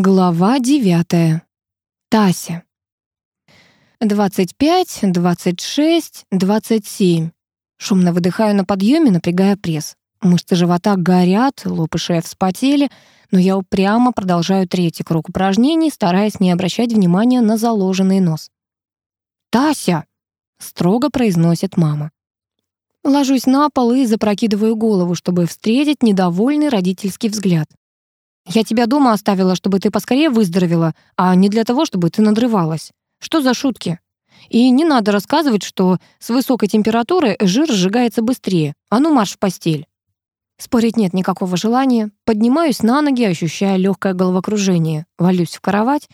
Глава девятая. Тася. Двадцать пять, двадцать шесть, двадцать семь. Шумно выдыхаю на подъеме, напрягая пресс. Мышцы живота горят, лоб и шея вспотели, но я упрямо продолжаю третий круг упражнений, стараясь не обращать внимания на заложенный нос. «Тася!» — строго произносит мама. Ложусь на пол и запрокидываю голову, чтобы встретить недовольный родительский взгляд. Я тебя дома оставила, чтобы ты поскорее выздоровела, а не для того, чтобы ты надрывалась. Что за шутки? И не надо рассказывать, что с высокой температурой жир сжигается быстрее. А ну марш в постель. Спорить нет никакого желания. Поднимаюсь на ноги, ощущая легкое головокружение. Валюсь в кровать.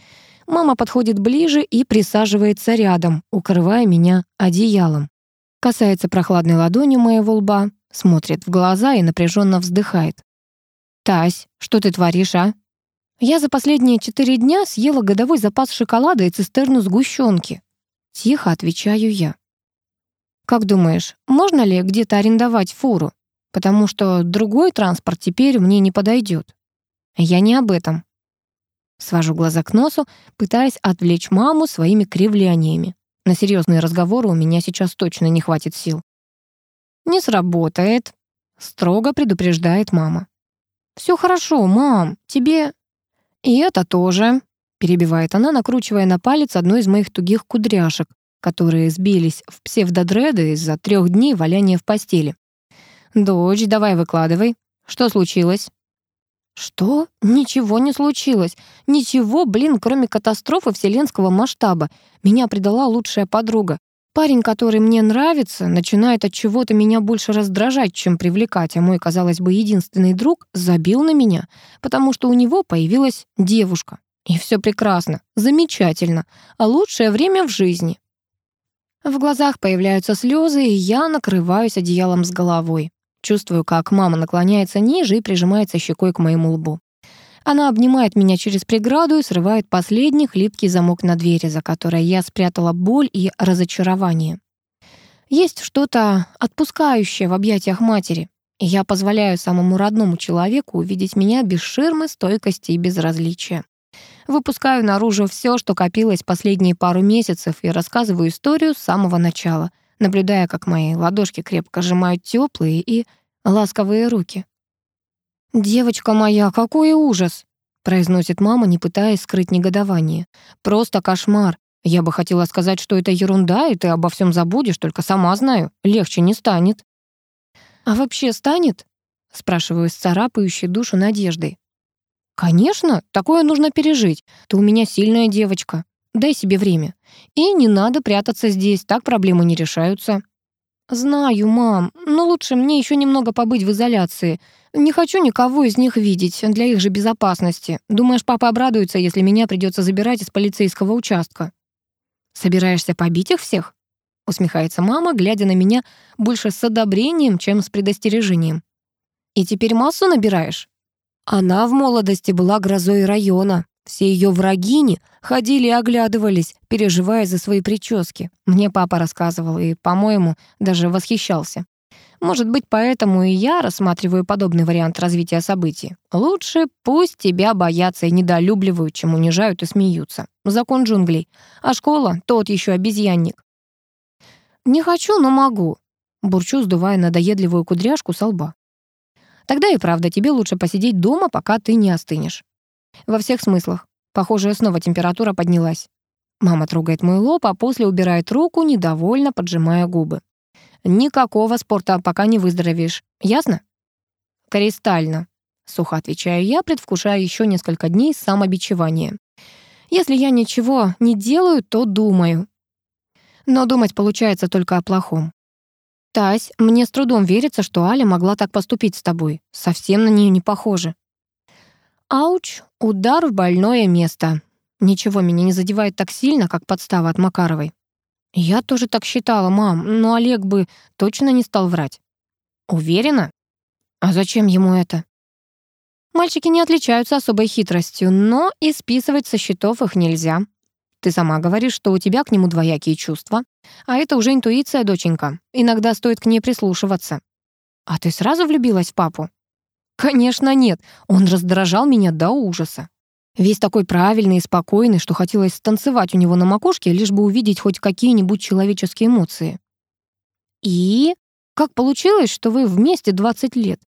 Мама подходит ближе и присаживается рядом, укрывая меня одеялом. Касается прохладной ладонью моего лба, смотрит в глаза и напряженно вздыхает. «Тась, что ты творишь, а?» «Я за последние четыре дня съела годовой запас шоколада и цистерну сгущенки». Тихо отвечаю я. «Как думаешь, можно ли где-то арендовать фуру? Потому что другой транспорт теперь мне не подойдет. Я не об этом». Свожу глаза к носу, пытаясь отвлечь маму своими кривляниями. На серьезные разговоры у меня сейчас точно не хватит сил. «Не сработает», — строго предупреждает мама. «Все хорошо, мам, тебе...» «И это тоже», — перебивает она, накручивая на палец одну из моих тугих кудряшек, которые сбились в псевдодреды из-за трех дней валяния в постели. «Дочь, давай выкладывай. Что случилось?» «Что? Ничего не случилось. Ничего, блин, кроме катастрофы вселенского масштаба. Меня предала лучшая подруга. Парень, который мне нравится, начинает от чего-то меня больше раздражать, чем привлекать, а мой, казалось бы, единственный друг забил на меня, потому что у него появилась девушка. И все прекрасно, замечательно, а лучшее время в жизни. В глазах появляются слезы, и я накрываюсь одеялом с головой. Чувствую, как мама наклоняется ниже и прижимается щекой к моему лбу. Она обнимает меня через преграду и срывает последний хлипкий замок на двери, за которой я спрятала боль и разочарование. Есть что-то отпускающее в объятиях матери, я позволяю самому родному человеку увидеть меня без ширмы, стойкости и безразличия. Выпускаю наружу все, что копилось последние пару месяцев, и рассказываю историю с самого начала, наблюдая, как мои ладошки крепко сжимают теплые и ласковые руки. «Девочка моя, какой ужас!» произносит мама, не пытаясь скрыть негодование. «Просто кошмар. Я бы хотела сказать, что это ерунда, и ты обо всем забудешь, только сама знаю, легче не станет». «А вообще станет?» спрашиваю с царапающей душу надеждой. «Конечно, такое нужно пережить. Ты у меня сильная девочка. Дай себе время. И не надо прятаться здесь, так проблемы не решаются». «Знаю, мам, но лучше мне еще немного побыть в изоляции. Не хочу никого из них видеть, для их же безопасности. Думаешь, папа обрадуется, если меня придется забирать из полицейского участка? Собираешься побить их всех? Усмехается мама, глядя на меня больше с одобрением, чем с предостережением. И теперь массу набираешь? Она в молодости была грозой района. Все ее врагини ходили и оглядывались, переживая за свои прически. Мне папа рассказывал и, по-моему, даже восхищался. Может быть, поэтому и я рассматриваю подобный вариант развития событий. Лучше пусть тебя боятся и недолюбливают, чем унижают и смеются. Закон джунглей. А школа — тот еще обезьянник. «Не хочу, но могу», — бурчу, сдувая надоедливую кудряшку со лба. «Тогда и правда, тебе лучше посидеть дома, пока ты не остынешь». Во всех смыслах. Похоже, снова температура поднялась. Мама трогает мой лоб, а после убирает руку, недовольно поджимая губы. Никакого спорта, пока не выздоровеешь. Ясно? Кристально. Сухо отвечаю я, предвкушая еще несколько дней самобичевания. Если я ничего не делаю, то думаю. Но думать получается только о плохом. Тась, мне с трудом верится, что Аля могла так поступить с тобой. Совсем на нее не похоже. Ауч, удар в больное место. Ничего меня не задевает так сильно, как подстава от Макаровой. «Я тоже так считала, мам, но Олег бы точно не стал врать». «Уверена? А зачем ему это?» Мальчики не отличаются особой хитростью, но и списывать со счетов их нельзя. Ты сама говоришь, что у тебя к нему двоякие чувства. А это уже интуиция, доченька. Иногда стоит к ней прислушиваться. А ты сразу влюбилась в папу? Конечно, нет. Он раздражал меня до ужаса. Весь такой правильный и спокойный, что хотелось станцевать у него на макушке, лишь бы увидеть хоть какие-нибудь человеческие эмоции. И как получилось, что вы вместе 20 лет?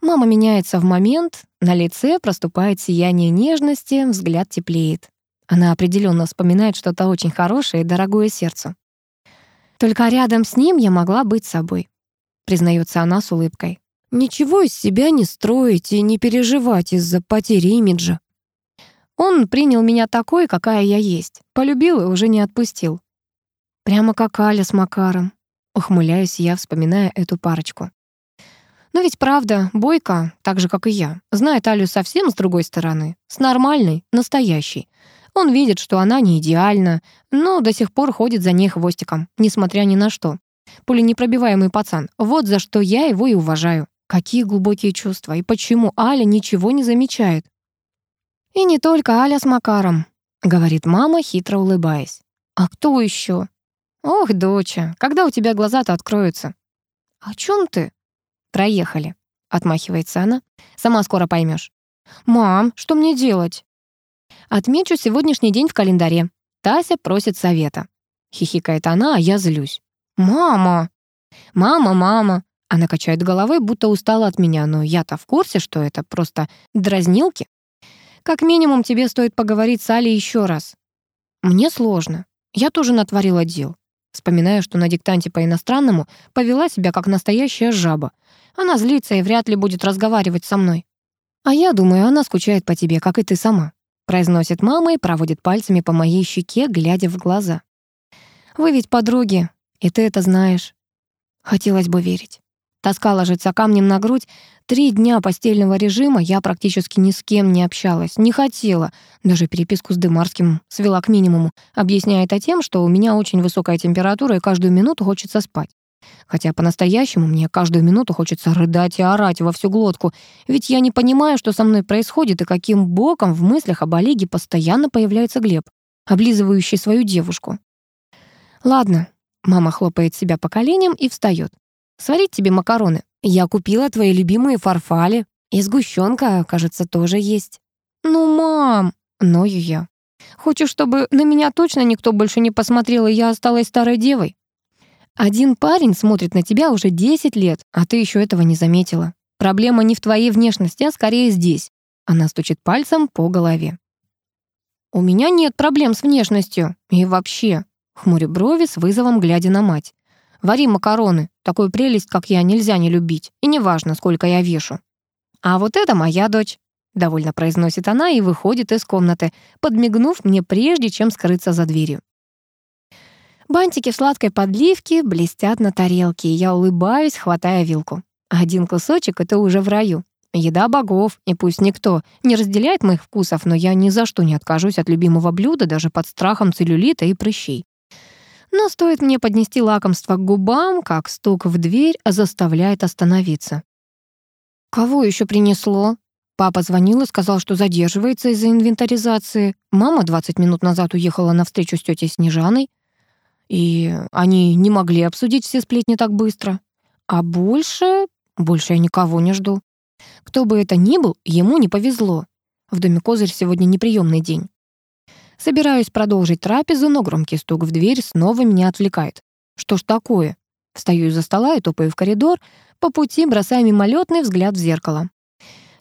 Мама меняется в момент, на лице проступает сияние нежности, взгляд теплеет. Она определенно вспоминает что-то очень хорошее и дорогое сердцу. Только рядом с ним я могла быть собой, признается она с улыбкой. Ничего из себя не строить и не переживать из-за потери имиджа. Он принял меня такой, какая я есть. Полюбил и уже не отпустил. Прямо как Аля с Макаром. Ухмыляюсь я, вспоминая эту парочку. Но ведь правда, Бойко, так же, как и я, знает Алю совсем с другой стороны. С нормальной, настоящей. Он видит, что она не идеальна, но до сих пор ходит за ней хвостиком, несмотря ни на что. Пуленепробиваемый пацан. Вот за что я его и уважаю. Какие глубокие чувства, и почему Аля ничего не замечает? «И не только Аля с Макаром», — говорит мама, хитро улыбаясь. «А кто еще? «Ох, доча, когда у тебя глаза-то откроются?» «О чем ты?» «Проехали», — отмахивается она. «Сама скоро поймешь. «Мам, что мне делать?» «Отмечу сегодняшний день в календаре. Тася просит совета». Хихикает она, а я злюсь. «Мама!» «Мама, мама!» Она качает головой, будто устала от меня, но я-то в курсе, что это просто дразнилки. Как минимум, тебе стоит поговорить с Алей еще раз. Мне сложно. Я тоже натворила дел. Вспоминаю, что на диктанте по иностранному повела себя как настоящая жаба. Она злится и вряд ли будет разговаривать со мной. А я думаю, она скучает по тебе, как и ты сама. Произносит мама и проводит пальцами по моей щеке, глядя в глаза. Вы ведь подруги, и ты это знаешь. Хотелось бы верить. Тоска ложится камнем на грудь. Три дня постельного режима я практически ни с кем не общалась, не хотела. Даже переписку с Дымарским свела к минимуму, объясняя это тем, что у меня очень высокая температура и каждую минуту хочется спать. Хотя по-настоящему мне каждую минуту хочется рыдать и орать во всю глотку, ведь я не понимаю, что со мной происходит и каким боком в мыслях об Олеге постоянно появляется Глеб, облизывающий свою девушку. «Ладно», — мама хлопает себя по коленям и встает сварить тебе макароны. Я купила твои любимые фарфали. И сгущенка, кажется, тоже есть». «Ну, мам!» — ною я. «Хочешь, чтобы на меня точно никто больше не посмотрел, и я осталась старой девой?» «Один парень смотрит на тебя уже 10 лет, а ты еще этого не заметила. Проблема не в твоей внешности, а скорее здесь». Она стучит пальцем по голове. «У меня нет проблем с внешностью. И вообще...» Хмурю брови с вызовом, глядя на мать. Вари макароны. Такую прелесть, как я, нельзя не любить. И неважно, сколько я вешу. А вот это моя дочь. Довольно произносит она и выходит из комнаты, подмигнув мне прежде, чем скрыться за дверью. Бантики в сладкой подливке блестят на тарелке, и я улыбаюсь, хватая вилку. Один кусочек — это уже в раю. Еда богов, и пусть никто не разделяет моих вкусов, но я ни за что не откажусь от любимого блюда даже под страхом целлюлита и прыщей. Но стоит мне поднести лакомство к губам, как стук в дверь заставляет остановиться. «Кого еще принесло?» Папа звонил и сказал, что задерживается из-за инвентаризации. Мама 20 минут назад уехала на встречу с тетей Снежаной. И они не могли обсудить все сплетни так быстро. А больше... Больше я никого не жду. Кто бы это ни был, ему не повезло. В доме Козырь сегодня неприемный день. Собираюсь продолжить трапезу, но громкий стук в дверь снова меня отвлекает. Что ж такое? Встаю из-за стола и топаю в коридор, по пути бросая мимолетный взгляд в зеркало.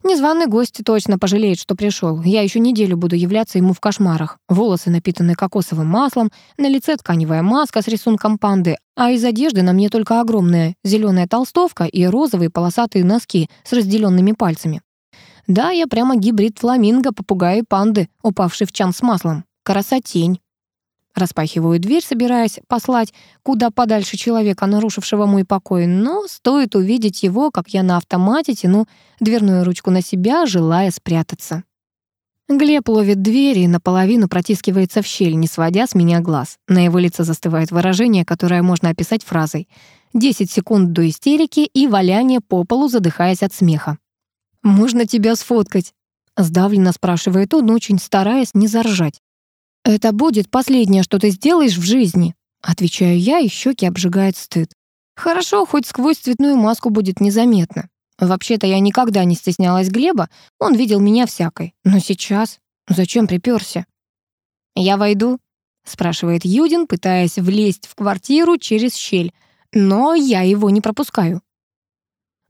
Незваный гость точно пожалеет, что пришел. Я еще неделю буду являться ему в кошмарах. Волосы напитаны кокосовым маслом, на лице тканевая маска с рисунком панды, а из одежды на мне только огромная зеленая толстовка и розовые полосатые носки с разделенными пальцами. Да, я прямо гибрид фламинго, попугая и панды, упавший в чан с маслом красотень. Распахиваю дверь, собираясь послать куда подальше человека, нарушившего мой покой, но стоит увидеть его, как я на автомате тяну дверную ручку на себя, желая спрятаться. Глеб ловит дверь и наполовину протискивается в щель, не сводя с меня глаз. На его лице застывает выражение, которое можно описать фразой «10 секунд до истерики и валяние по полу, задыхаясь от смеха». «Можно тебя сфоткать?» Сдавленно спрашивает он, очень стараясь не заржать. «Это будет последнее, что ты сделаешь в жизни», отвечаю я, и щеки обжигает стыд. Хорошо, хоть сквозь цветную маску будет незаметно. Вообще-то я никогда не стеснялась Глеба, он видел меня всякой. Но сейчас зачем приперся? «Я войду?» — спрашивает Юдин, пытаясь влезть в квартиру через щель. Но я его не пропускаю.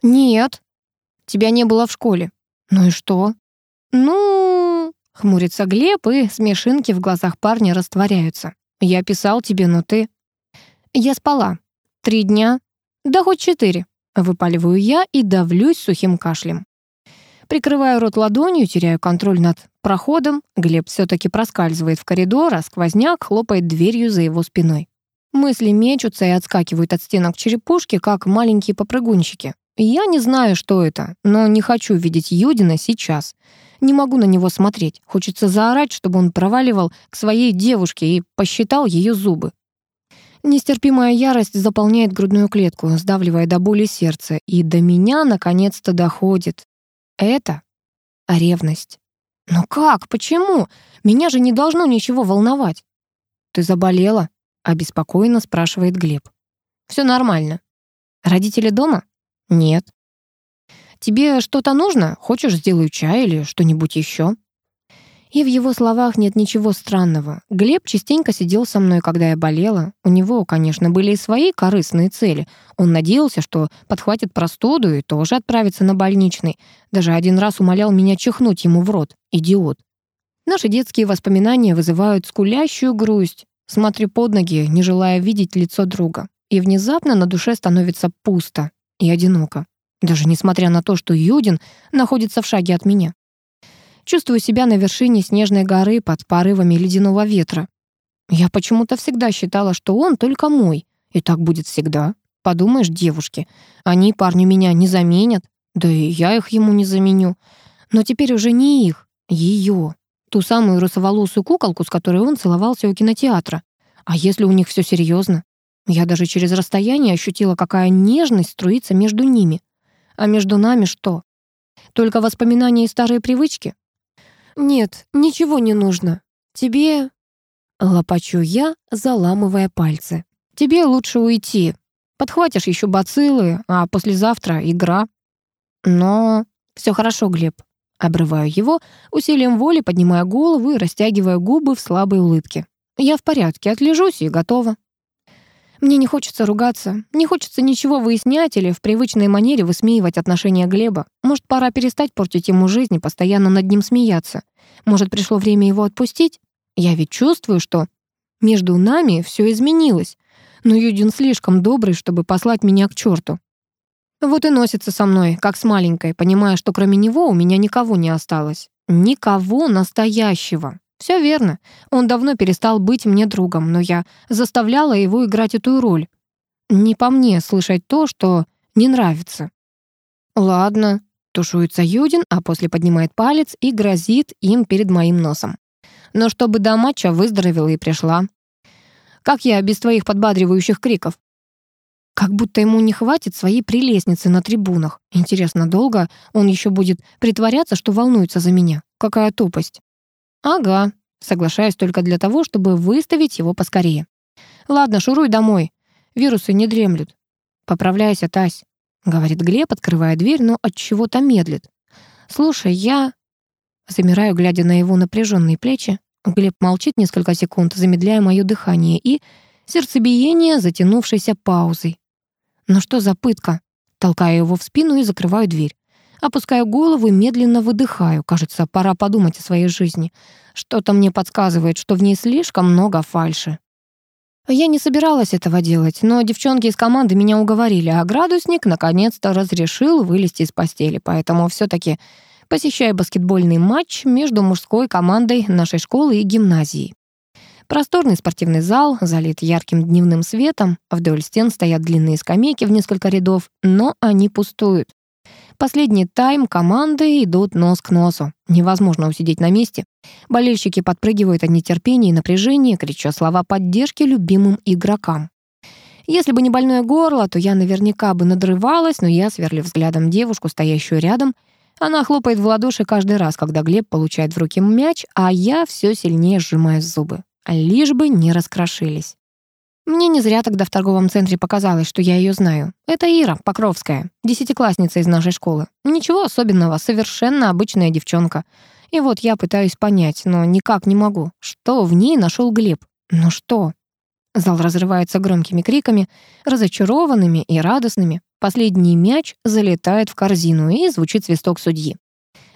«Нет, тебя не было в школе». «Ну и что?» «Ну...» — хмурится Глеб, и смешинки в глазах парня растворяются. «Я писал тебе, но ты...» «Я спала. Три дня. Да хоть четыре». Выпаливаю я и давлюсь сухим кашлем. Прикрываю рот ладонью, теряю контроль над проходом. Глеб все таки проскальзывает в коридор, а сквозняк хлопает дверью за его спиной. Мысли мечутся и отскакивают от стенок черепушки, как маленькие попрыгунчики. Я не знаю, что это, но не хочу видеть Юдина сейчас. Не могу на него смотреть. Хочется заорать, чтобы он проваливал к своей девушке и посчитал ее зубы. Нестерпимая ярость заполняет грудную клетку, сдавливая до боли сердце, и до меня наконец-то доходит. Это ревность. Но как? Почему? Меня же не должно ничего волновать. Ты заболела? обеспокоенно спрашивает Глеб. Все нормально. Родители дома? Нет. Тебе что-то нужно? Хочешь, сделаю чай или что-нибудь еще? И в его словах нет ничего странного. Глеб частенько сидел со мной, когда я болела. У него, конечно, были и свои корыстные цели. Он надеялся, что подхватит простуду и тоже отправится на больничный. Даже один раз умолял меня чихнуть ему в рот. Идиот. Наши детские воспоминания вызывают скулящую грусть. Смотрю под ноги, не желая видеть лицо друга. И внезапно на душе становится пусто и одиноко. Даже несмотря на то, что Юдин находится в шаге от меня. Чувствую себя на вершине снежной горы под порывами ледяного ветра. Я почему-то всегда считала, что он только мой. И так будет всегда. Подумаешь, девушки, они парню меня не заменят. Да и я их ему не заменю. Но теперь уже не их, ее. Ту самую русоволосую куколку, с которой он целовался у кинотеатра. А если у них все серьезно? Я даже через расстояние ощутила, какая нежность струится между ними. А между нами что? Только воспоминания и старые привычки? «Нет, ничего не нужно. Тебе...» Лопачу я, заламывая пальцы. «Тебе лучше уйти. Подхватишь еще бациллы, а послезавтра игра». «Но...» все хорошо, Глеб». Обрываю его, усилием воли поднимая голову и растягивая губы в слабой улыбке. «Я в порядке, отлежусь и готова». Мне не хочется ругаться, не хочется ничего выяснять или в привычной манере высмеивать отношения Глеба. Может, пора перестать портить ему жизнь и постоянно над ним смеяться. Может, пришло время его отпустить? Я ведь чувствую, что между нами все изменилось. Но Юдин слишком добрый, чтобы послать меня к черту. Вот и носится со мной, как с маленькой, понимая, что кроме него у меня никого не осталось. Никого настоящего. Все верно. Он давно перестал быть мне другом, но я заставляла его играть эту роль. Не по мне слышать то, что не нравится. Ладно, Тушуется Юдин, а после поднимает палец и грозит им перед моим носом. Но чтобы до матча выздоровела и пришла. Как я без твоих подбадривающих криков? Как будто ему не хватит своей прелестницы на трибунах. Интересно, долго он еще будет притворяться, что волнуется за меня? Какая тупость. Ага, соглашаюсь только для того, чтобы выставить его поскорее. Ладно, шуруй домой. Вирусы не дремлют. Поправляйся, Тась. — говорит Глеб, открывая дверь, но от чего-то медлит. «Слушай, я...» Замираю, глядя на его напряженные плечи. Глеб молчит несколько секунд, замедляя мое дыхание и сердцебиение, затянувшейся паузой. «Ну что за пытка?» Толкаю его в спину и закрываю дверь. Опускаю голову и медленно выдыхаю. Кажется, пора подумать о своей жизни. Что-то мне подсказывает, что в ней слишком много фальши. Я не собиралась этого делать, но девчонки из команды меня уговорили, а градусник наконец-то разрешил вылезти из постели, поэтому все таки посещаю баскетбольный матч между мужской командой нашей школы и гимназией. Просторный спортивный зал, залит ярким дневным светом, вдоль стен стоят длинные скамейки в несколько рядов, но они пустуют. Последний тайм команды идут нос к носу. Невозможно усидеть на месте. Болельщики подпрыгивают от нетерпения и напряжения, крича слова поддержки любимым игрокам. Если бы не больное горло, то я наверняка бы надрывалась, но я, сверлив взглядом девушку, стоящую рядом, она хлопает в ладоши каждый раз, когда Глеб получает в руки мяч, а я все сильнее сжимаю зубы. Лишь бы не раскрошились. Мне не зря тогда в торговом центре показалось, что я ее знаю. Это Ира Покровская, десятиклассница из нашей школы. Ничего особенного, совершенно обычная девчонка. И вот я пытаюсь понять, но никак не могу, что в ней нашел Глеб. Ну что? Зал разрывается громкими криками, разочарованными и радостными. Последний мяч залетает в корзину, и звучит свисток судьи.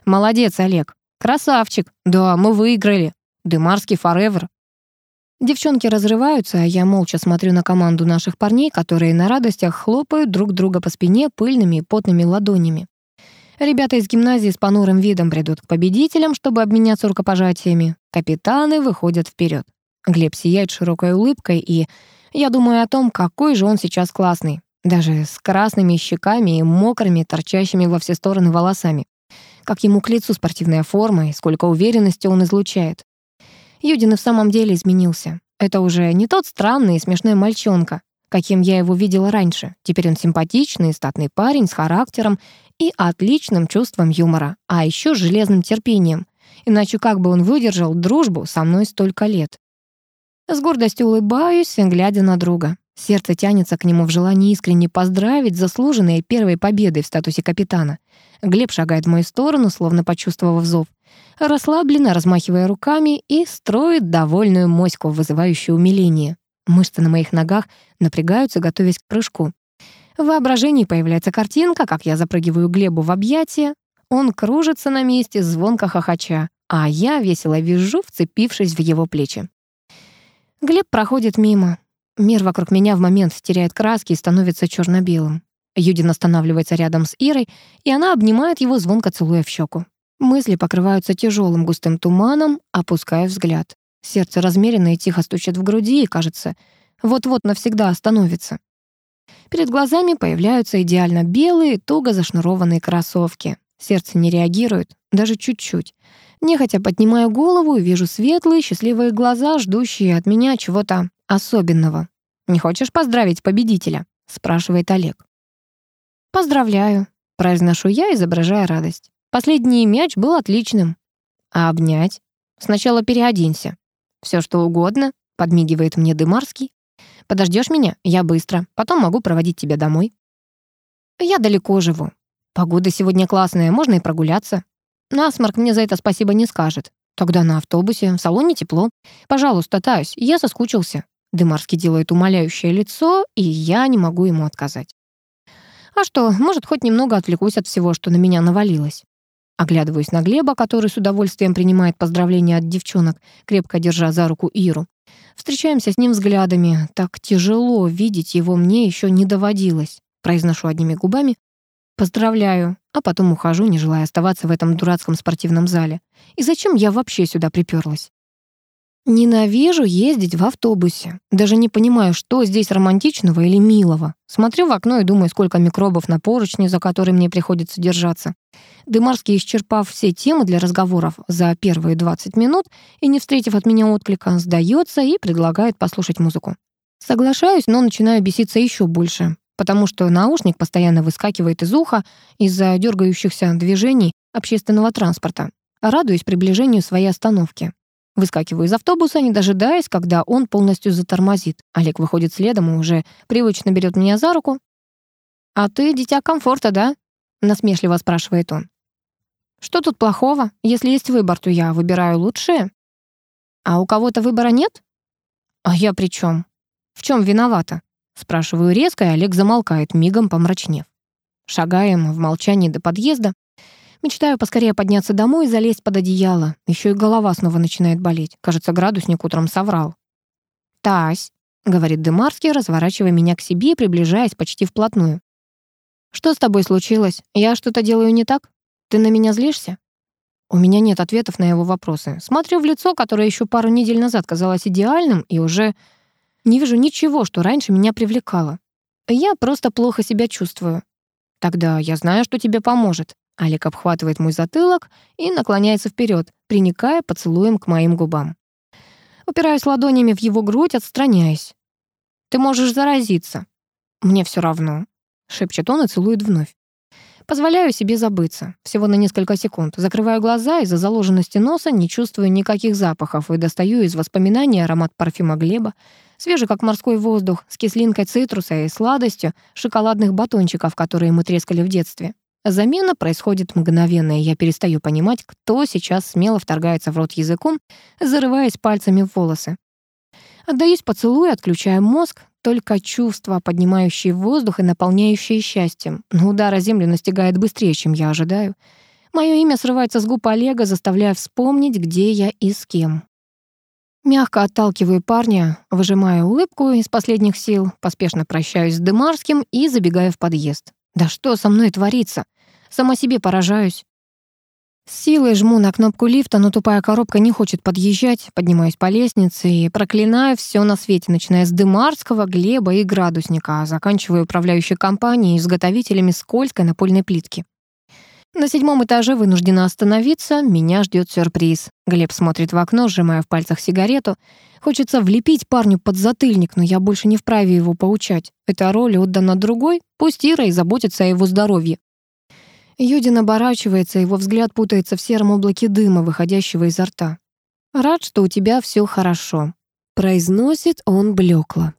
«Молодец, Олег! Красавчик! Да, мы выиграли! Дымарский форевер!» Девчонки разрываются, а я молча смотрю на команду наших парней, которые на радостях хлопают друг друга по спине пыльными и потными ладонями. Ребята из гимназии с понурым видом придут к победителям, чтобы обменяться рукопожатиями. Капитаны выходят вперед. Глеб сияет широкой улыбкой, и я думаю о том, какой же он сейчас классный. Даже с красными щеками и мокрыми, торчащими во все стороны волосами. Как ему к лицу спортивная форма и сколько уверенности он излучает. Юдин и в самом деле изменился. Это уже не тот странный и смешной мальчонка, каким я его видела раньше. Теперь он симпатичный, статный парень с характером и отличным чувством юмора, а еще железным терпением. Иначе как бы он выдержал дружбу со мной столько лет? С гордостью улыбаюсь, глядя на друга. Сердце тянется к нему в желании искренне поздравить заслуженной первой победой в статусе капитана. Глеб шагает в мою сторону, словно почувствовав зов. Расслабленно, размахивая руками, и строит довольную моську, вызывающую умиление. Мышцы на моих ногах напрягаются, готовясь к прыжку. В воображении появляется картинка, как я запрыгиваю Глебу в объятия. Он кружится на месте, звонко хохоча, а я весело вижу, вцепившись в его плечи. Глеб проходит мимо. Мир вокруг меня в момент теряет краски и становится черно белым Юдин останавливается рядом с Ирой, и она обнимает его, звонко целуя в щеку. Мысли покрываются тяжелым густым туманом, опуская взгляд. Сердце размеренно и тихо стучит в груди, и, кажется, вот-вот навсегда остановится. Перед глазами появляются идеально белые, туго зашнурованные кроссовки. Сердце не реагирует, даже чуть-чуть. Нехотя поднимаю голову и вижу светлые, счастливые глаза, ждущие от меня чего-то особенного. «Не хочешь поздравить победителя?» — спрашивает Олег. «Поздравляю», — произношу я, изображая радость. Последний мяч был отличным. А обнять? Сначала переоденься. Все что угодно, подмигивает мне Дымарский. Подождешь меня? Я быстро. Потом могу проводить тебя домой. Я далеко живу. Погода сегодня классная, можно и прогуляться. Насморк мне за это спасибо не скажет. Тогда на автобусе, в салоне тепло. Пожалуйста, Таюсь, я соскучился. Дымарский делает умоляющее лицо, и я не могу ему отказать. А что, может, хоть немного отвлекусь от всего, что на меня навалилось. Оглядываюсь на Глеба, который с удовольствием принимает поздравления от девчонок, крепко держа за руку Иру. Встречаемся с ним взглядами. Так тяжело видеть его мне еще не доводилось. Произношу одними губами. Поздравляю, а потом ухожу, не желая оставаться в этом дурацком спортивном зале. И зачем я вообще сюда приперлась? Ненавижу ездить в автобусе. Даже не понимаю, что здесь романтичного или милого. Смотрю в окно и думаю, сколько микробов на поручне, за которые мне приходится держаться. Дымарский, исчерпав все темы для разговоров за первые 20 минут и не встретив от меня отклика, сдается и предлагает послушать музыку. Соглашаюсь, но начинаю беситься еще больше, потому что наушник постоянно выскакивает из уха из-за дергающихся движений общественного транспорта. Радуюсь приближению своей остановки. Выскакиваю из автобуса, не дожидаясь, когда он полностью затормозит. Олег выходит следом и уже привычно берет меня за руку. «А ты дитя комфорта, да?» — насмешливо спрашивает он. «Что тут плохого? Если есть выбор, то я выбираю лучшее. А у кого-то выбора нет? А я при чем? В чем виновата?» Спрашиваю резко, и Олег замолкает, мигом помрачнев. Шагаем в молчании до подъезда. Мечтаю поскорее подняться домой и залезть под одеяло. Еще и голова снова начинает болеть. Кажется, градусник утром соврал. «Тась», — говорит Дымарский, разворачивая меня к себе и приближаясь почти вплотную. «Что с тобой случилось? Я что-то делаю не так? Ты на меня злишься?» У меня нет ответов на его вопросы. Смотрю в лицо, которое еще пару недель назад казалось идеальным, и уже не вижу ничего, что раньше меня привлекало. Я просто плохо себя чувствую. Тогда я знаю, что тебе поможет. Алик обхватывает мой затылок и наклоняется вперед, приникая поцелуем к моим губам. Упираюсь ладонями в его грудь, отстраняясь. «Ты можешь заразиться». «Мне все равно», — шепчет он и целует вновь. Позволяю себе забыться. Всего на несколько секунд. Закрываю глаза, из-за заложенности носа не чувствую никаких запахов и достаю из воспоминаний аромат парфюма Глеба, свежий как морской воздух, с кислинкой цитруса и сладостью шоколадных батончиков, которые мы трескали в детстве. Замена происходит мгновенно, и я перестаю понимать, кто сейчас смело вторгается в рот языком, зарываясь пальцами в волосы. Отдаюсь поцелую, отключая мозг, только чувства, поднимающие воздух и наполняющие счастьем. Но удар о землю настигает быстрее, чем я ожидаю. Мое имя срывается с губ Олега, заставляя вспомнить, где я и с кем. Мягко отталкиваю парня, выжимая улыбку из последних сил, поспешно прощаюсь с Дымарским и забегаю в подъезд. Да что со мной творится? Сама себе поражаюсь. С силой жму на кнопку лифта, но тупая коробка не хочет подъезжать. Поднимаюсь по лестнице и проклинаю все на свете, начиная с Дымарского, Глеба и градусника, а заканчивая управляющей компанией и изготовителями скользкой напольной плитки. На седьмом этаже вынуждена остановиться, меня ждет сюрприз. Глеб смотрит в окно, сжимая в пальцах сигарету. Хочется влепить парню под затыльник, но я больше не вправе его поучать. Эта роль отдана другой, пусть Ира и заботится о его здоровье. Юдин оборачивается, его взгляд путается в сером облаке дыма, выходящего изо рта. «Рад, что у тебя все хорошо», — произносит он блекло.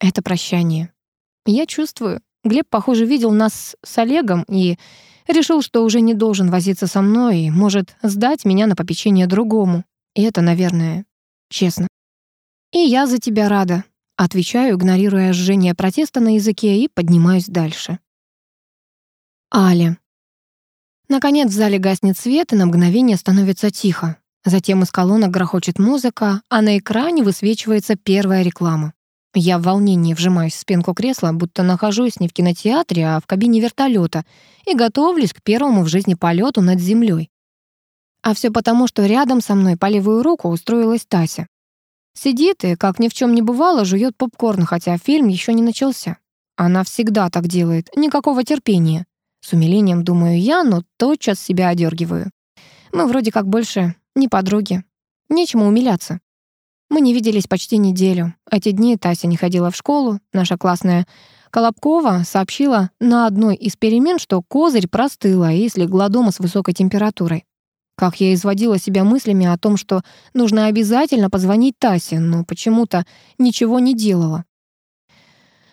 Это прощание. Я чувствую. Глеб, похоже, видел нас с Олегом и решил, что уже не должен возиться со мной и может сдать меня на попечение другому. И это, наверное, честно. «И я за тебя рада», — отвечаю, игнорируя жжение протеста на языке, и поднимаюсь дальше. Аля. Наконец в зале гаснет свет, и на мгновение становится тихо. Затем из колонок грохочет музыка, а на экране высвечивается первая реклама. Я в волнении вжимаюсь в спинку кресла, будто нахожусь не в кинотеатре, а в кабине вертолета и готовлюсь к первому в жизни полету над землей. А все потому, что рядом со мной по левую руку устроилась Тася. Сидит и, как ни в чем не бывало, жует попкорн, хотя фильм еще не начался. Она всегда так делает, никакого терпения. С умилением думаю я, но тотчас себя одергиваю. Мы вроде как больше не подруги. Нечему умиляться. Мы не виделись почти неделю. Эти дни Тася не ходила в школу. Наша классная Колобкова сообщила на одной из перемен, что козырь простыла и слегла дома с высокой температурой. Как я изводила себя мыслями о том, что нужно обязательно позвонить Тасе, но почему-то ничего не делала.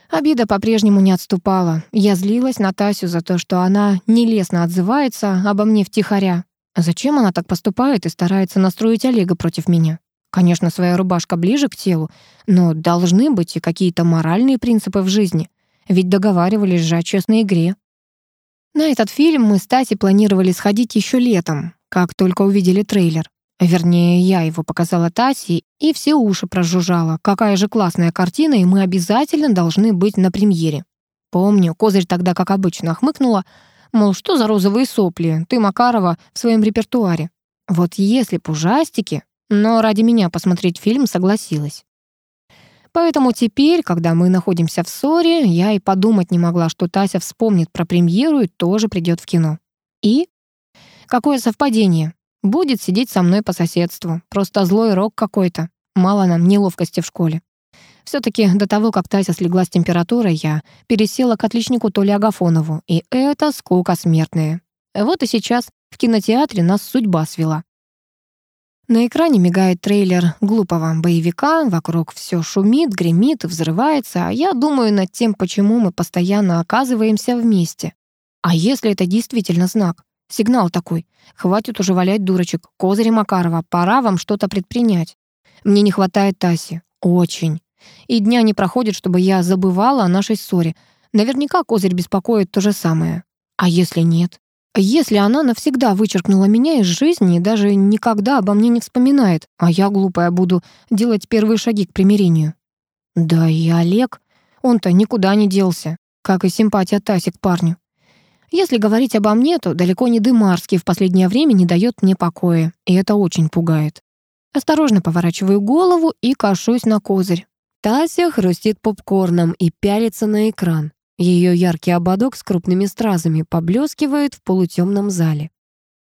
Обида по-прежнему не отступала. Я злилась на Тасю за то, что она нелестно отзывается обо мне втихаря. Зачем она так поступает и старается настроить Олега против меня? Конечно, своя рубашка ближе к телу, но должны быть и какие-то моральные принципы в жизни. Ведь договаривались же о честной игре. На этот фильм мы с Тасей планировали сходить еще летом, как только увидели трейлер. Вернее, я его показала Тасе, и все уши прожужжала. Какая же классная картина, и мы обязательно должны быть на премьере. Помню, Козырь тогда, как обычно, хмыкнула, мол, что за розовые сопли, ты, Макарова, в своем репертуаре. Вот если б ужастики, но ради меня посмотреть фильм согласилась. Поэтому теперь, когда мы находимся в ссоре, я и подумать не могла, что Тася вспомнит про премьеру и тоже придет в кино. И? Какое совпадение. Будет сидеть со мной по соседству. Просто злой рок какой-то. Мало нам неловкости в школе. все таки до того, как Тася слегла с температурой, я пересела к отличнику Толе Агафонову, и это скука смертная. Вот и сейчас в кинотеатре нас судьба свела. На экране мигает трейлер глупого боевика, вокруг все шумит, гремит и взрывается, а я думаю над тем, почему мы постоянно оказываемся вместе. А если это действительно знак? Сигнал такой. Хватит уже валять дурочек. Козыри Макарова, пора вам что-то предпринять. Мне не хватает Таси. Очень. И дня не проходит, чтобы я забывала о нашей ссоре. Наверняка Козырь беспокоит то же самое. А если нет? Если она навсегда вычеркнула меня из жизни и даже никогда обо мне не вспоминает, а я, глупая, буду делать первые шаги к примирению. Да и Олег, он-то никуда не делся, как и симпатия Таси к парню. Если говорить обо мне, то далеко не Дымарский в последнее время не дает мне покоя, и это очень пугает. Осторожно поворачиваю голову и кашусь на козырь. Тася хрустит попкорном и пялится на экран. Ее яркий ободок с крупными стразами поблескивает в полутемном зале.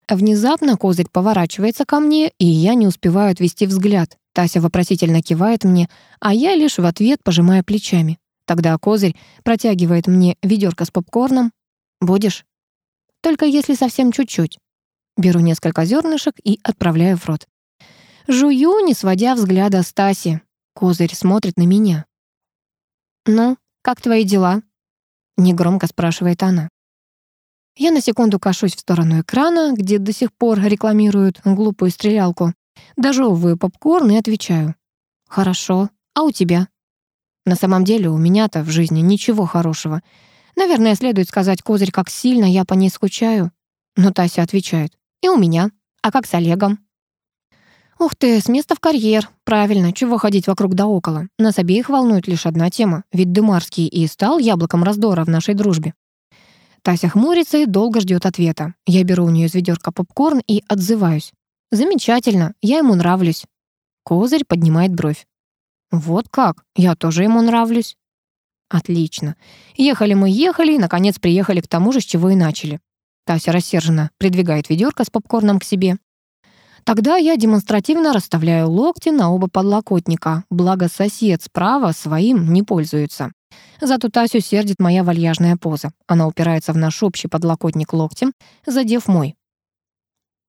Внезапно козырь поворачивается ко мне, и я не успеваю отвести взгляд. Тася вопросительно кивает мне, а я лишь в ответ пожимаю плечами. Тогда козырь протягивает мне ведерко с попкорном, Будешь?» Только если совсем чуть-чуть. Беру несколько зернышек и отправляю в рот. Жую, не сводя взгляда Стаси. Козырь смотрит на меня. «Ну, как твои дела?» Негромко спрашивает она. Я на секунду кашусь в сторону экрана, где до сих пор рекламируют глупую стрелялку. Дожевываю попкорн и отвечаю. «Хорошо. А у тебя?» На самом деле у меня-то в жизни ничего хорошего. Наверное, следует сказать Козырь, как сильно я по ней скучаю. Но Тася отвечает. «И у меня. А как с Олегом?» «Ух ты, с места в карьер. Правильно, чего ходить вокруг да около. Нас обеих волнует лишь одна тема, ведь Дымарский и стал яблоком раздора в нашей дружбе. Тася хмурится и долго ждет ответа. Я беру у нее из ведерка попкорн и отзываюсь. «Замечательно, я ему нравлюсь». Козырь поднимает бровь. «Вот как? Я тоже ему нравлюсь». «Отлично. Ехали мы, ехали, и, наконец, приехали к тому же, с чего и начали». Тася рассерженно придвигает ведерко с попкорном к себе. Тогда я демонстративно расставляю локти на оба подлокотника, благо сосед справа своим не пользуется. Зато Тасю сердит моя вальяжная поза. Она упирается в наш общий подлокотник локтем, задев мой.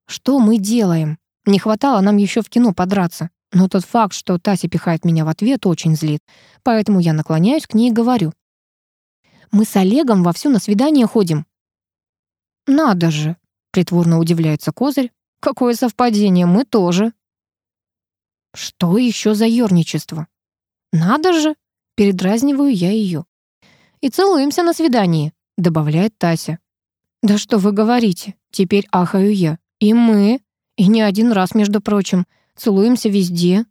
Что мы делаем? Не хватало нам еще в кино подраться. Но тот факт, что Тася пихает меня в ответ, очень злит. Поэтому я наклоняюсь к ней и говорю. «Мы с Олегом вовсю на свидание ходим». «Надо же!» — притворно удивляется Козырь. Какое совпадение, мы тоже. Что еще за ёрничество? Надо же, передразниваю я ее. И целуемся на свидании, добавляет Тася. Да что вы говорите? Теперь ахаю я. И мы, и не один раз, между прочим, целуемся везде.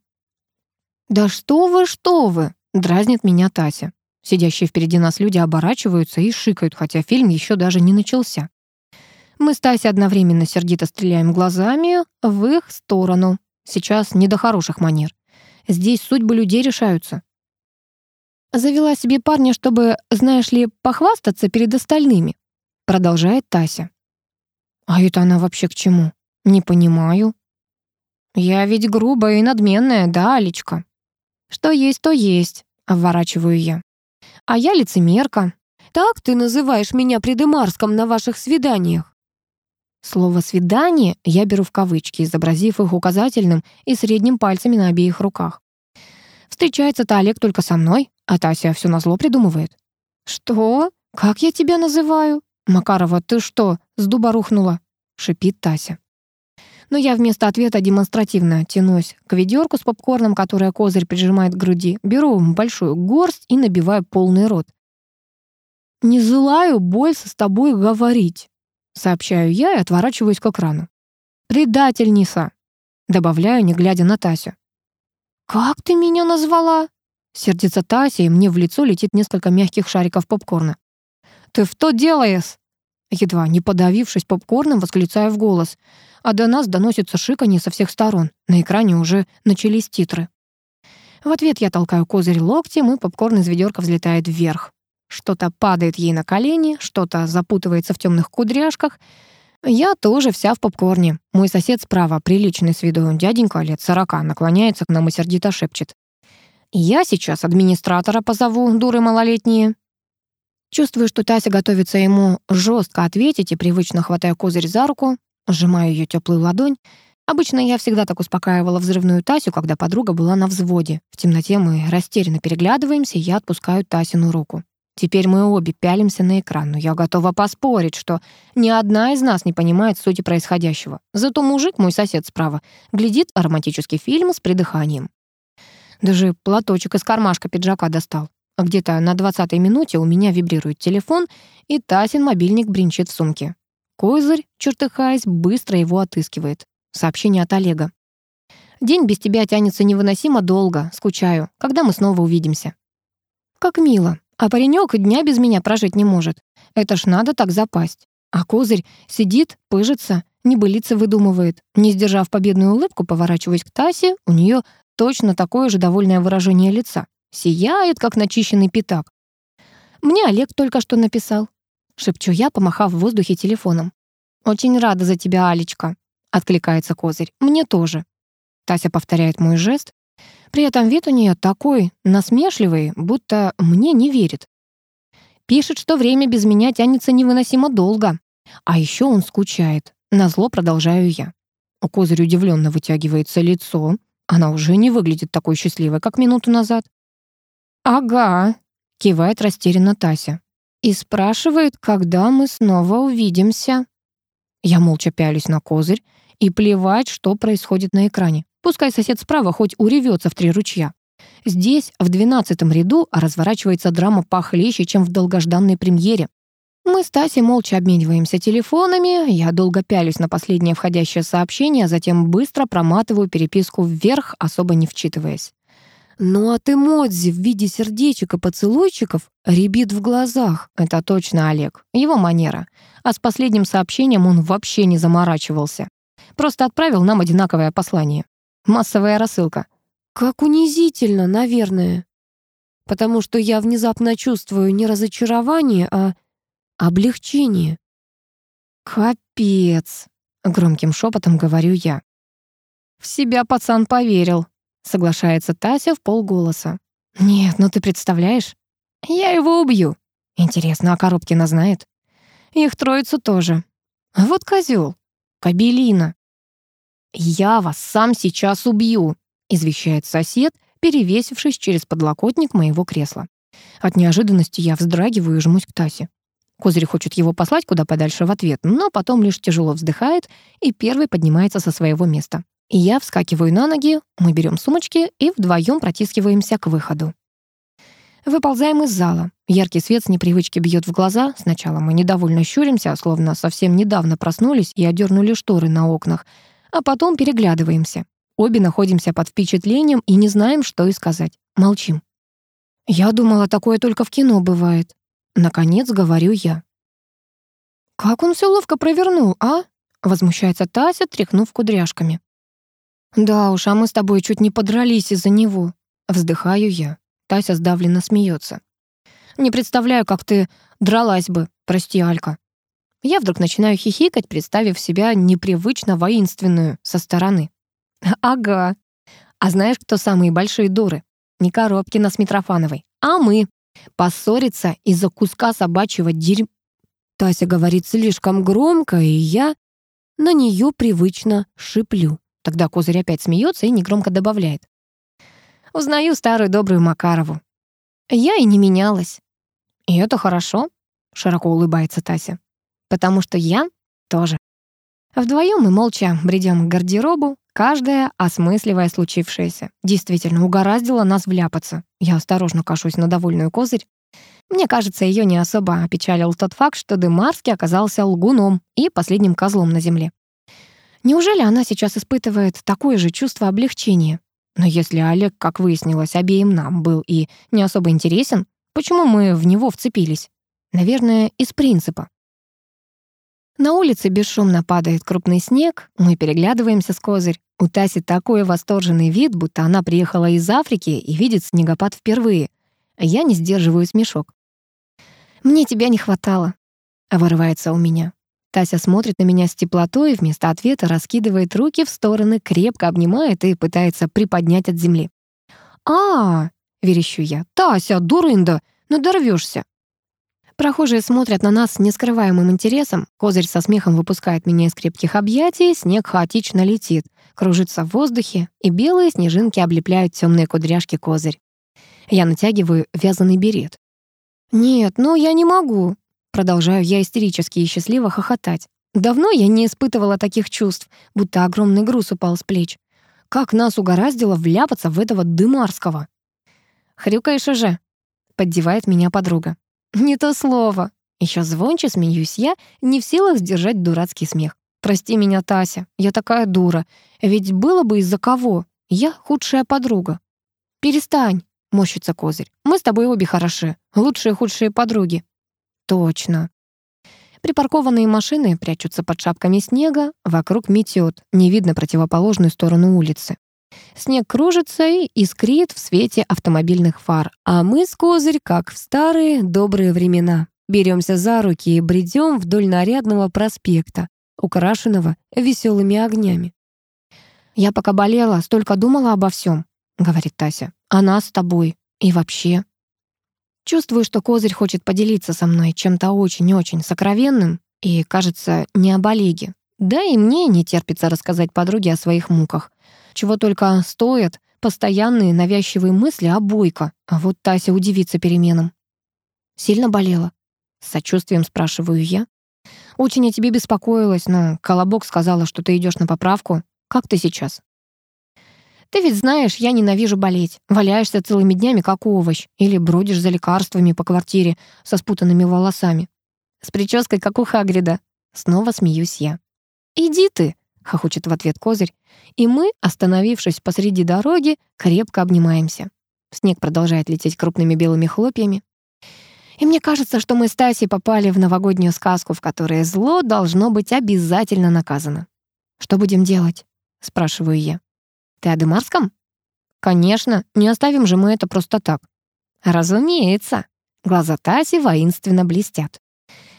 Да что вы, что вы, дразнит меня Тася. Сидящие впереди нас люди оборачиваются и шикают, хотя фильм еще даже не начался. Мы с Тасей одновременно сердито стреляем глазами в их сторону. Сейчас не до хороших манер. Здесь судьбы людей решаются. Завела себе парня, чтобы, знаешь ли, похвастаться перед остальными. Продолжает Тася. А это она вообще к чему? Не понимаю. Я ведь грубая и надменная, да, Алечка? Что есть, то есть, обворачиваю я. А я лицемерка. Так ты называешь меня при Демарском на ваших свиданиях? Слово «свидание» я беру в кавычки, изобразив их указательным и средним пальцами на обеих руках. Встречается-то Олег только со мной, а Тася все назло придумывает. «Что? Как я тебя называю?» «Макарова, ты что, с дуба рухнула?» — шипит Тася. Но я вместо ответа демонстративно тянусь к ведерку с попкорном, которое козырь прижимает к груди, беру большую горсть и набиваю полный рот. «Не желаю больше с тобой говорить», сообщаю я и отворачиваюсь к экрану. «Предательница!» добавляю, не глядя на Тасю. «Как ты меня назвала?» Сердится Тася, и мне в лицо летит несколько мягких шариков попкорна. «Ты что делаешь?» Едва не подавившись попкорном, восклицаю в голос, а до нас доносится шиканье со всех сторон. На экране уже начались титры. В ответ я толкаю козырь локтем, и попкорн из ведерка взлетает вверх. Что-то падает ей на колени, что-то запутывается в темных кудряшках. Я тоже вся в попкорне. Мой сосед справа, приличный с виду дяденька лет сорока, наклоняется к нам и сердито шепчет. «Я сейчас администратора позову, дуры малолетние». Чувствую, что Тася готовится ему жестко ответить и привычно хватая козырь за руку, сжимаю ее теплую ладонь. Обычно я всегда так успокаивала взрывную Тасю, когда подруга была на взводе. В темноте мы растерянно переглядываемся, и я отпускаю Тасину руку. Теперь мы обе пялимся на экран, но я готова поспорить, что ни одна из нас не понимает сути происходящего. Зато мужик, мой сосед справа, глядит романтический фильм с придыханием. Даже платочек из кармашка пиджака достал. А где-то на двадцатой минуте у меня вибрирует телефон, и Тасин мобильник бренчит в сумке. Козырь, чертыхаясь, быстро его отыскивает. Сообщение от Олега. «День без тебя тянется невыносимо долго. Скучаю. Когда мы снова увидимся?» «Как мило. А паренек дня без меня прожить не может. Это ж надо так запасть. А козырь сидит, пыжится, небылицы выдумывает. Не сдержав победную улыбку, поворачиваясь к Тасе, у нее точно такое же довольное выражение лица. Сияет, как начищенный пятак. «Мне Олег только что написал», — шепчу я, помахав в воздухе телефоном. «Очень рада за тебя, Алечка», — откликается козырь. «Мне тоже». Тася повторяет мой жест, при этом вид у нее такой насмешливый, будто мне не верит. Пишет, что время без меня тянется невыносимо долго. А еще он скучает. Назло продолжаю я. У Козырь удивленно вытягивается лицо. Она уже не выглядит такой счастливой, как минуту назад. «Ага», — кивает растерянно Тася. «И спрашивает, когда мы снова увидимся». Я молча пялюсь на Козырь, и плевать, что происходит на экране. Пускай сосед справа хоть уревется в три ручья. Здесь, в двенадцатом ряду, разворачивается драма похлеще, чем в долгожданной премьере. Мы с Тасей молча обмениваемся телефонами, я долго пялюсь на последнее входящее сообщение, а затем быстро проматываю переписку вверх, особо не вчитываясь. Ну от эмодзи в виде сердечек и поцелуйчиков рябит в глазах. Это точно Олег. Его манера. А с последним сообщением он вообще не заморачивался. Просто отправил нам одинаковое послание. Массовая рассылка. Как унизительно, наверное. Потому что я внезапно чувствую не разочарование, а облегчение. «Капец!» — громким шепотом говорю я. «В себя пацан поверил», — соглашается Тася в полголоса. «Нет, ну ты представляешь? Я его убью. Интересно, а Коробкина знает? Их троицу тоже. Вот козел. Кабелина. «Я вас сам сейчас убью», — извещает сосед, перевесившись через подлокотник моего кресла. От неожиданности я вздрагиваю и жмусь к Тасе. Козырь хочет его послать куда подальше в ответ, но потом лишь тяжело вздыхает и первый поднимается со своего места. И я вскакиваю на ноги, мы берем сумочки и вдвоем протискиваемся к выходу. Выползаем из зала. Яркий свет с непривычки бьет в глаза. Сначала мы недовольно щуримся, словно совсем недавно проснулись и одернули шторы на окнах, а потом переглядываемся. Обе находимся под впечатлением и не знаем, что и сказать. Молчим. «Я думала, такое только в кино бывает». Наконец говорю я. «Как он все ловко провернул, а?» Возмущается Тася, тряхнув кудряшками. «Да уж, а мы с тобой чуть не подрались из-за него». Вздыхаю я. Тася сдавленно смеется. «Не представляю, как ты дралась бы, прости, Алька». Я вдруг начинаю хихикать, представив себя непривычно воинственную со стороны. Ага. А знаешь, кто самые большие дуры? Не Коробкина с Митрофановой, а мы. Поссориться из-за куска собачьего дерьма. Тася говорит слишком громко, и я на нее привычно шиплю. Тогда Козырь опять смеется и негромко добавляет. Узнаю старую добрую Макарову. Я и не менялась. И это хорошо, широко улыбается Тася потому что я тоже. Вдвоем мы молча бредем к гардеробу, каждая осмысливая случившееся. Действительно, угораздило нас вляпаться. Я осторожно кашусь на довольную козырь. Мне кажется, ее не особо опечалил тот факт, что Дымарский оказался лгуном и последним козлом на земле. Неужели она сейчас испытывает такое же чувство облегчения? Но если Олег, как выяснилось, обеим нам был и не особо интересен, почему мы в него вцепились? Наверное, из принципа. На улице бесшумно падает крупный снег, мы переглядываемся с козырь. У Таси такой восторженный вид, будто она приехала из Африки и видит снегопад впервые. Я не сдерживаю смешок. «Мне тебя не хватало», — вырывается у меня. Тася смотрит на меня с теплотой и вместо ответа раскидывает руки в стороны, крепко обнимает и пытается приподнять от земли. «А, -а — верещу я, — Тася, дурында, надорвешься. Прохожие смотрят на нас с нескрываемым интересом. Козырь со смехом выпускает меня из крепких объятий, снег хаотично летит, кружится в воздухе, и белые снежинки облепляют темные кудряшки козырь. Я натягиваю вязаный берет. «Нет, ну я не могу», — продолжаю я истерически и счастливо хохотать. Давно я не испытывала таких чувств, будто огромный груз упал с плеч. Как нас угораздило вляпаться в этого Дымарского? «Хрюкаешь уже», — поддевает меня подруга. Не то слово. Еще звонче смеюсь я, не в силах сдержать дурацкий смех. Прости меня, Тася, я такая дура. Ведь было бы из-за кого. Я худшая подруга. Перестань, мощится козырь. Мы с тобой обе хороши. Лучшие худшие подруги. Точно. Припаркованные машины прячутся под шапками снега, вокруг метет, не видно противоположную сторону улицы. Снег кружится и искрит в свете автомобильных фар, а мы с Козырь, как в старые добрые времена, беремся за руки и бредем вдоль нарядного проспекта, украшенного веселыми огнями. «Я пока болела, столько думала обо всем, говорит Тася. «О нас с тобой. И вообще». Чувствую, что Козырь хочет поделиться со мной чем-то очень-очень сокровенным, И, кажется, не об Олеге. Да и мне не терпится рассказать подруге о своих муках. Чего только стоят постоянные навязчивые мысли о Бойко. А вот Тася удивится переменам. Сильно болела? С сочувствием спрашиваю я. Очень о тебе беспокоилась, но Колобок сказала, что ты идешь на поправку. Как ты сейчас? Ты ведь знаешь, я ненавижу болеть. Валяешься целыми днями, как овощ. Или бродишь за лекарствами по квартире со спутанными волосами. С прической, как у Хагрида. Снова смеюсь я. «Иди ты!» — хохочет в ответ козырь. И мы, остановившись посреди дороги, крепко обнимаемся. Снег продолжает лететь крупными белыми хлопьями. И мне кажется, что мы с Тасей попали в новогоднюю сказку, в которой зло должно быть обязательно наказано. «Что будем делать?» — спрашиваю я. «Ты о Дымарском?» «Конечно, не оставим же мы это просто так». «Разумеется». Глаза Таси воинственно блестят.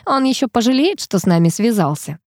«Он еще пожалеет, что с нами связался».